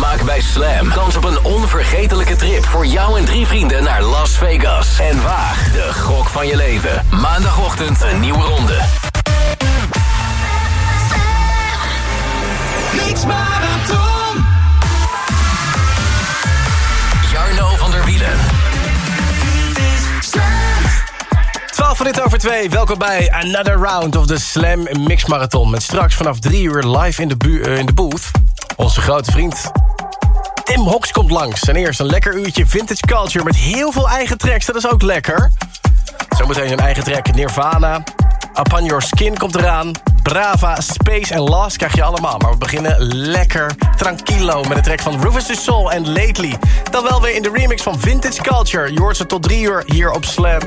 Maak bij Slam kans op een onvergetelijke trip voor jou en drie vrienden naar Las Vegas. En waag de gok van je leven. Maandagochtend een nieuwe ronde. Mix Marathon. Jarno van der Wielen. 12 minuten over 2. Welkom bij Another Round of the Slam Mix Marathon. Met straks vanaf 3 uur live in de, bu- eh, in de booth. Onze grote vriend Tim Hox komt langs. En eerst een lekker uurtje vintage culture met heel veel eigen tracks. Dat is ook lekker. Zometeen zijn eigen track Nirvana. Upon Your Skin komt eraan. Brava, Space en Lost krijg je allemaal. Maar we beginnen lekker tranquilo met de track van Rufus the Soul en Lately. Dan wel weer in de remix van Vintage Culture. Je hoort ze tot 3 uur hier op Slam.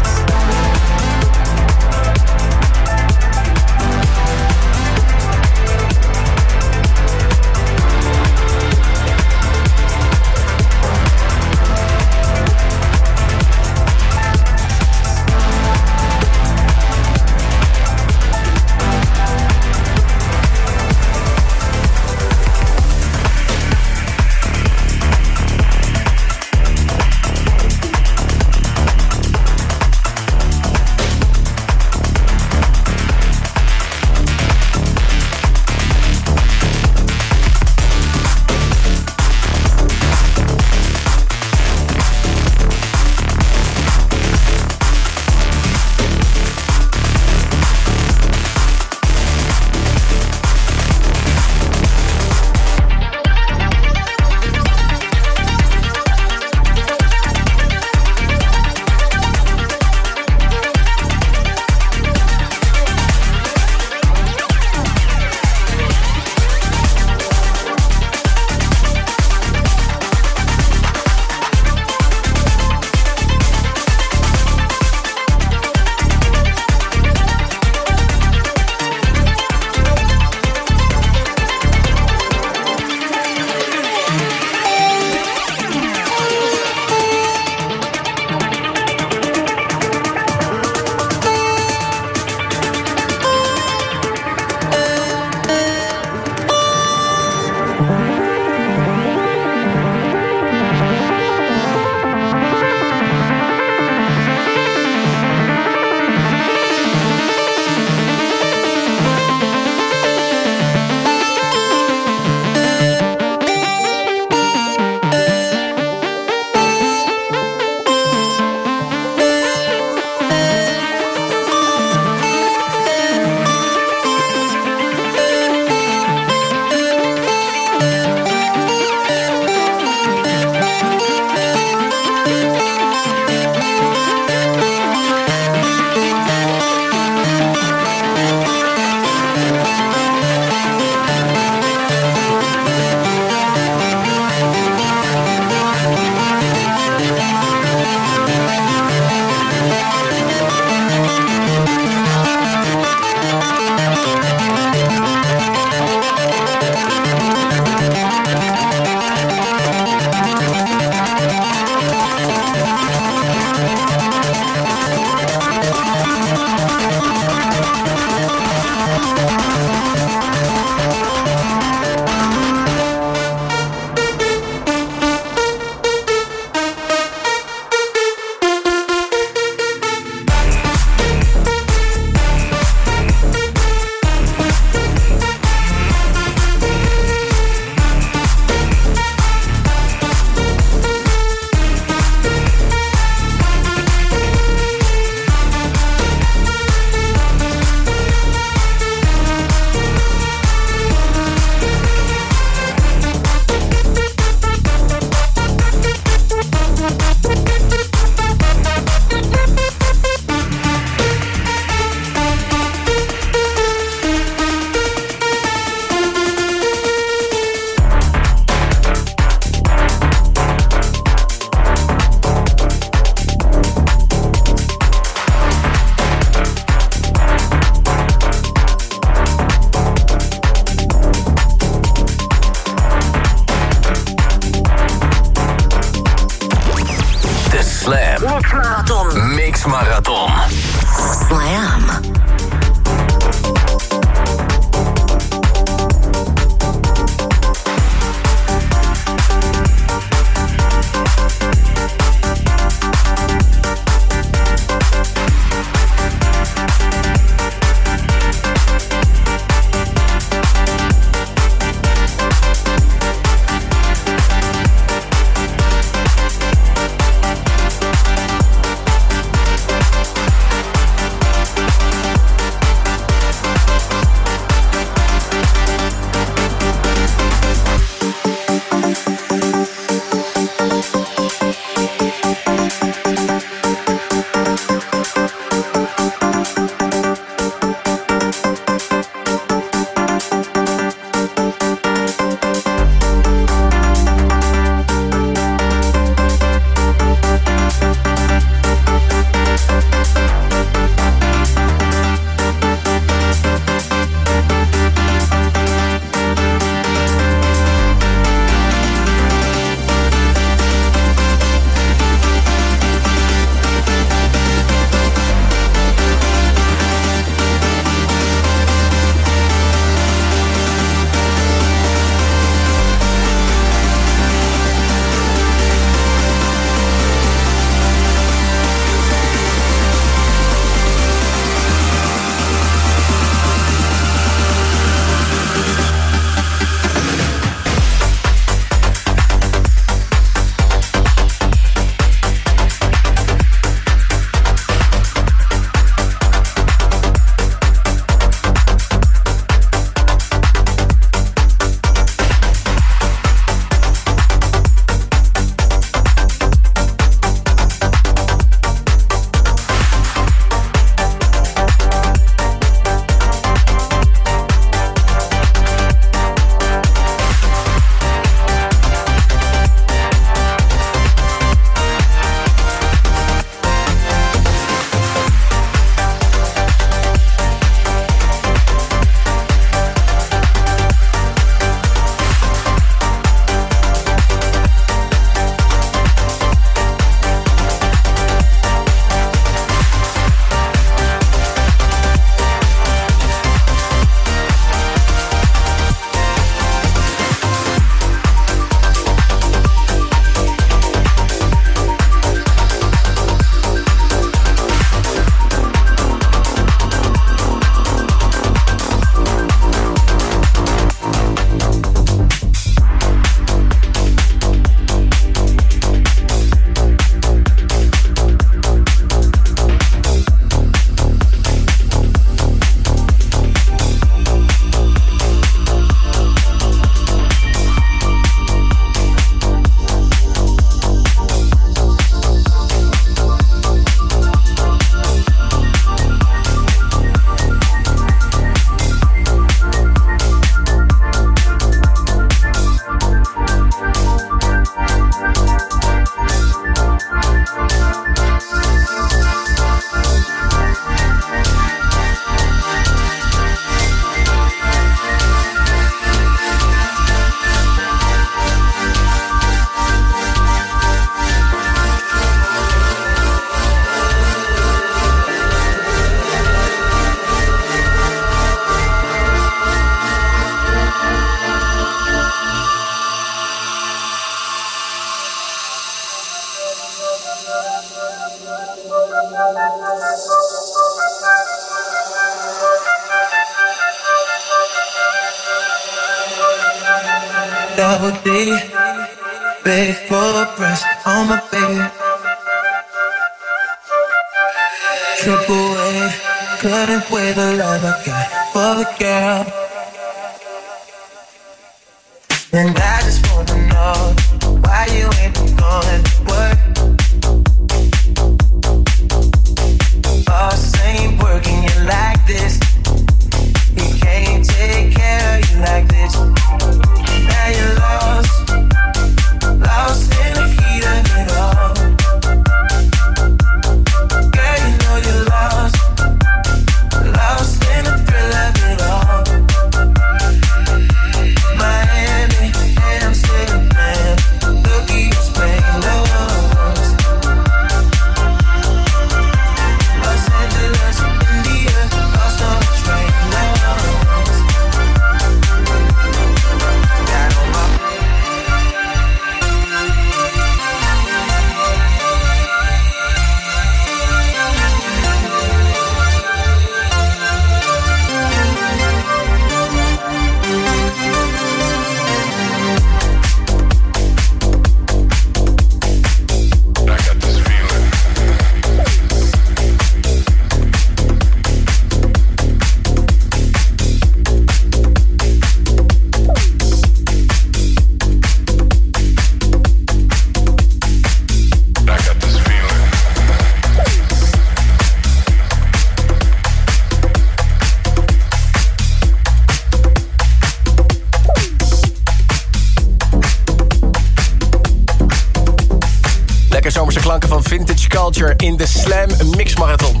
In de Slam Mix Marathon.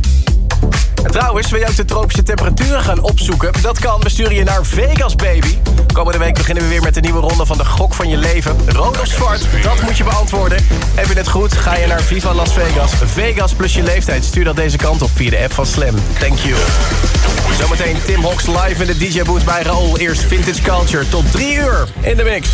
En trouwens, wil je ook de tropische temperaturen gaan opzoeken? Dat kan, we sturen je naar Vegas, baby. Komende week beginnen we weer met de nieuwe ronde van de gok van je leven. Rood of zwart, dat moet je beantwoorden. Heb je het goed, ga je naar Viva Las Vegas. Vegas plus je leeftijd, stuur dat deze kant op via de app van Slam. Thank you. Zometeen Tim Hox live in de DJ-booth bij Raoul. Eerst Vintage Culture tot drie uur in de mix.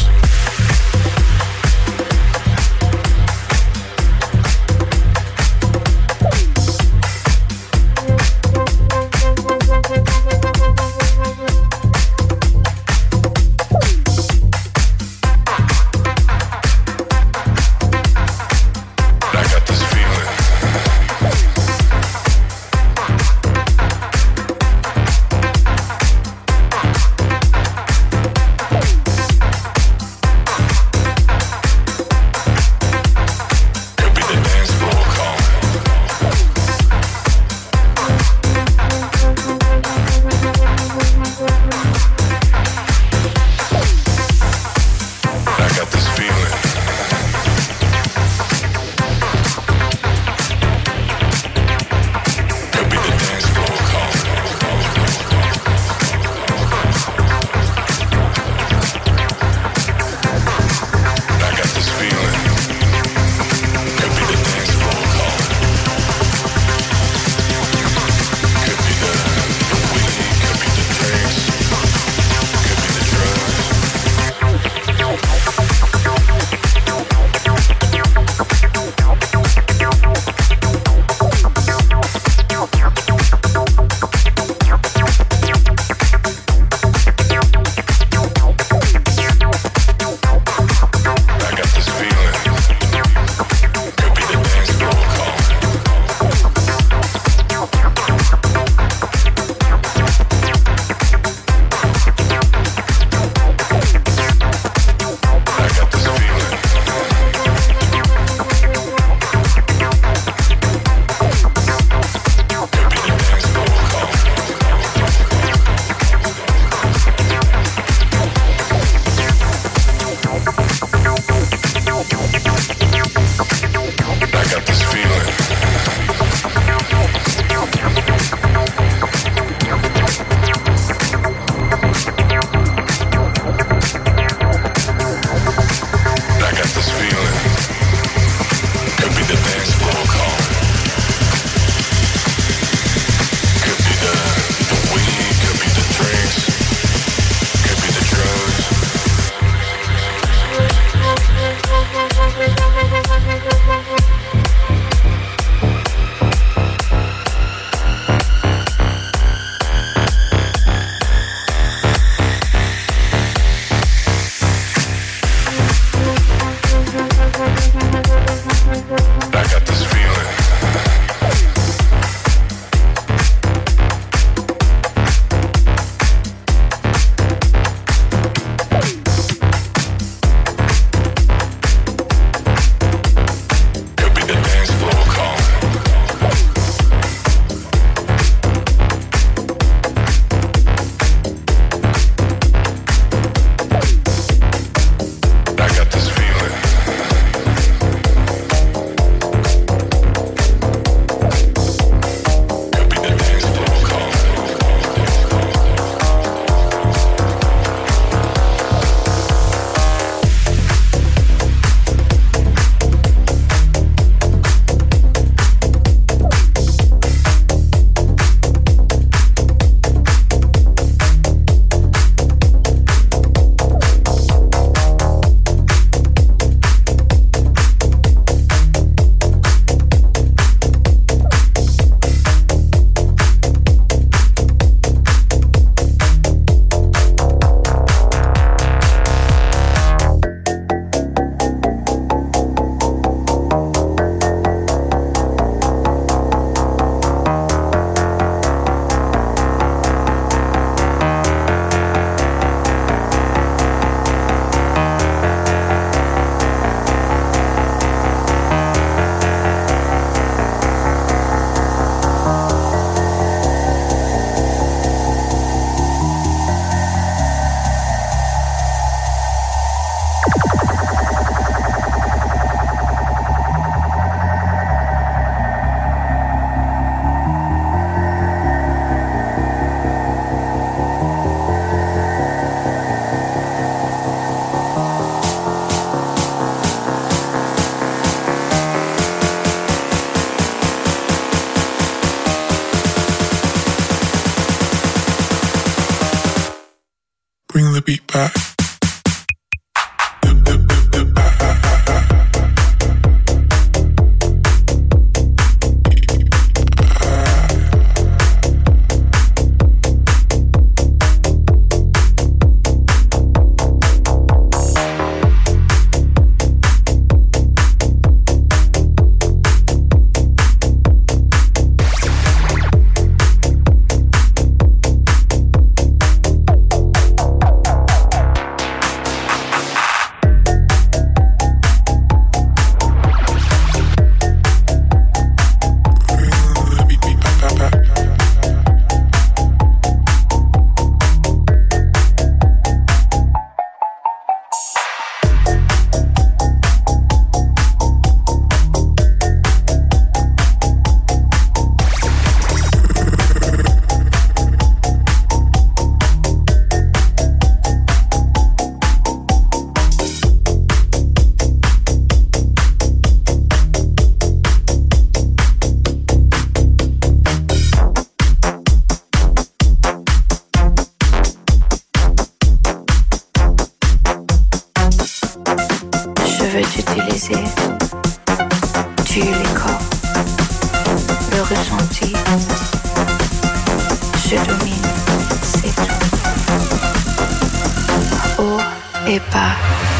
pas.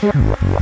Yeah.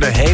Voor de hele